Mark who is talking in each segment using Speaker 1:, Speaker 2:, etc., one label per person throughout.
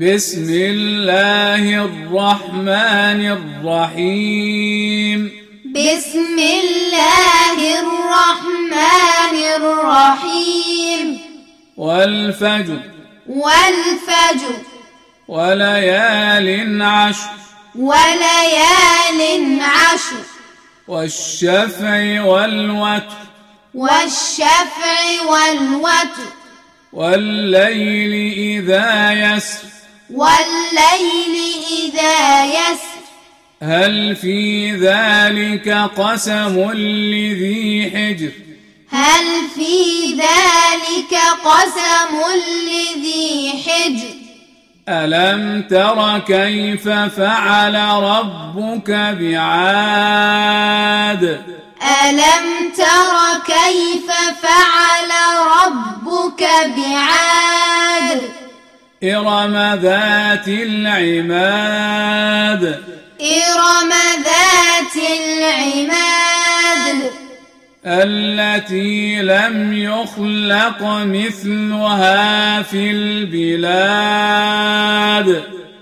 Speaker 1: بسم الله الرحمن الرحيم.
Speaker 2: بسم الله الرحمن الرحيم.
Speaker 1: والفجر.
Speaker 2: والفجر.
Speaker 1: وليال عشر.
Speaker 2: وليال عشر.
Speaker 1: والشفع والوتر.
Speaker 2: والشفع والوتر.
Speaker 1: والليل إذا يسر.
Speaker 2: والليل إذا يسر.
Speaker 1: هل في ذلك قسم لذي حجر؟
Speaker 2: هل في ذلك قسم لذي حجر؟
Speaker 1: ألم تر كيف فعل ربك بعاد؟
Speaker 2: ألم تر كيف فعل ربك بعاد؟
Speaker 1: إرم ذات العماد.
Speaker 2: إرم ذات العماد.
Speaker 1: التي لم يخلق مثلها في البلاد.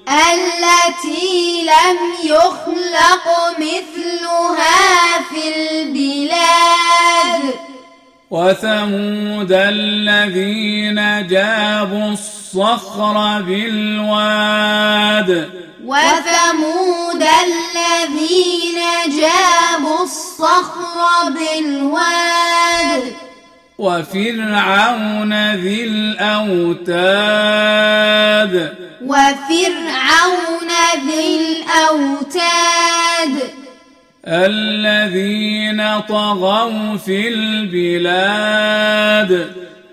Speaker 2: التي لم يخلق مثلها في البلاد.
Speaker 1: وثمود الذين جابوا الصخر بالواد.
Speaker 2: وثمود الذين جابوا الصخر بالواد.
Speaker 1: وفرعون ذي الأوتاد.
Speaker 2: وفرعون ذي الأوتاد.
Speaker 1: الذين طغوا في البلاد.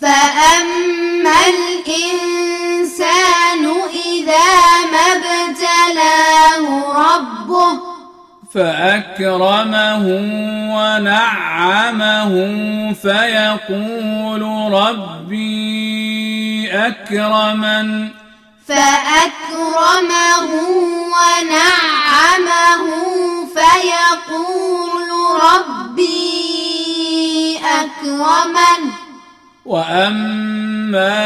Speaker 2: فأما الإنسان إذا ما ابتلاه ربه
Speaker 1: فأكرمه ونعمه فيقول ربي أكرمن
Speaker 2: فأكرمه ونعمه فيقول ربي أكرمن
Speaker 1: وأما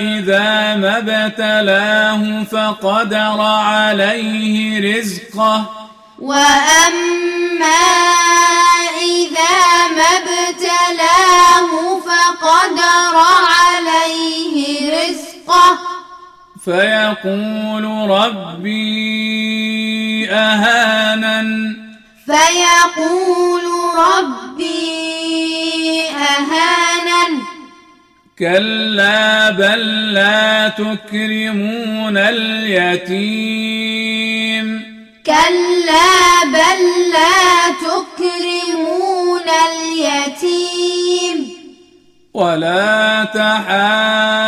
Speaker 1: إذا ما ابتلاه فقدر عليه رزقه
Speaker 2: وأما إذا ما ابتلاه فقدر عليه رزقه
Speaker 1: فيقول ربي أهانن
Speaker 2: فيقول ربي أهانن
Speaker 1: كلا بل لا تكرمون اليتيم.
Speaker 2: كلا بل لا تكرمون اليتيم.
Speaker 1: ولا تحاضون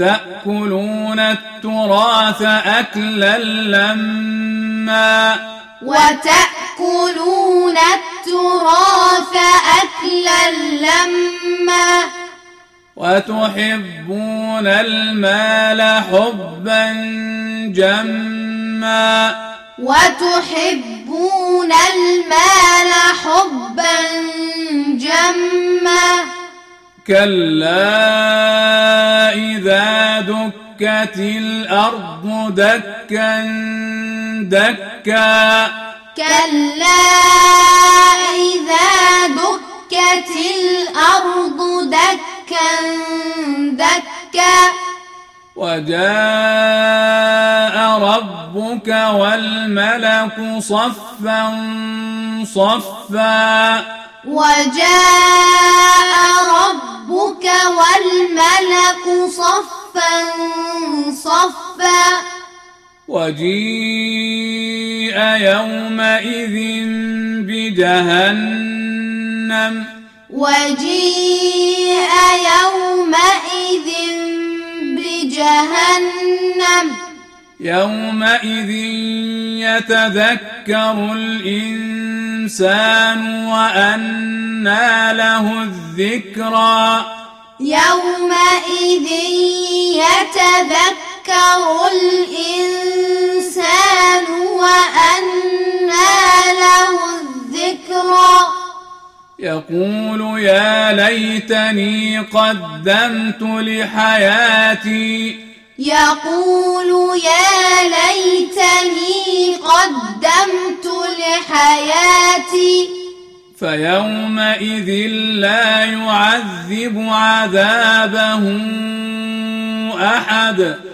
Speaker 1: وتأكلون التراث أكلا لما
Speaker 2: وتأكلون التراث أكلا لما
Speaker 1: وتحبون المال حبا جما
Speaker 2: وتحبون المال حبا جما
Speaker 1: كلا إذا دكت الأرض دكا دكا.
Speaker 2: كلا إذا دكت الأرض دكا دكا.
Speaker 1: وجاء ربك والملك صفا صفا.
Speaker 2: وجاء صفا
Speaker 1: وجيء يومئذ بجهنم.
Speaker 2: وجيء يومئذ بجهنم.
Speaker 1: يومئذ يتذكر الإنسان وأنى له الذكرى.
Speaker 2: يومئذ يتذكر الإنسان وأنى له الذكرى
Speaker 1: يقول يا ليتني قدمت لحياتي.
Speaker 2: يقول يا ليتني قدمت لحياتي.
Speaker 1: فيومئذ لا يعذب عذابه أحد.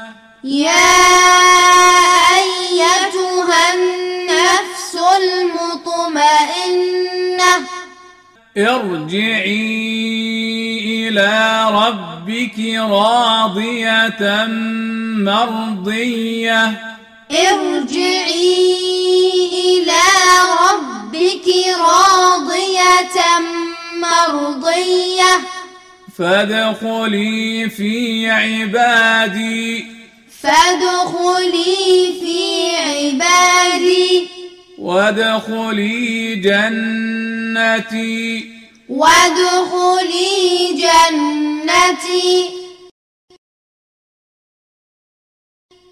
Speaker 2: يا أيتها النفس المطمئنة
Speaker 1: ارجعي إلى ربك راضية مرضية.
Speaker 2: ارجعي إلى ربك راضية مرضية.
Speaker 1: فادخلي في عبادي
Speaker 2: فادخلي في عبادي.
Speaker 1: وادخلي جنتي.
Speaker 2: وادخلي جنتي.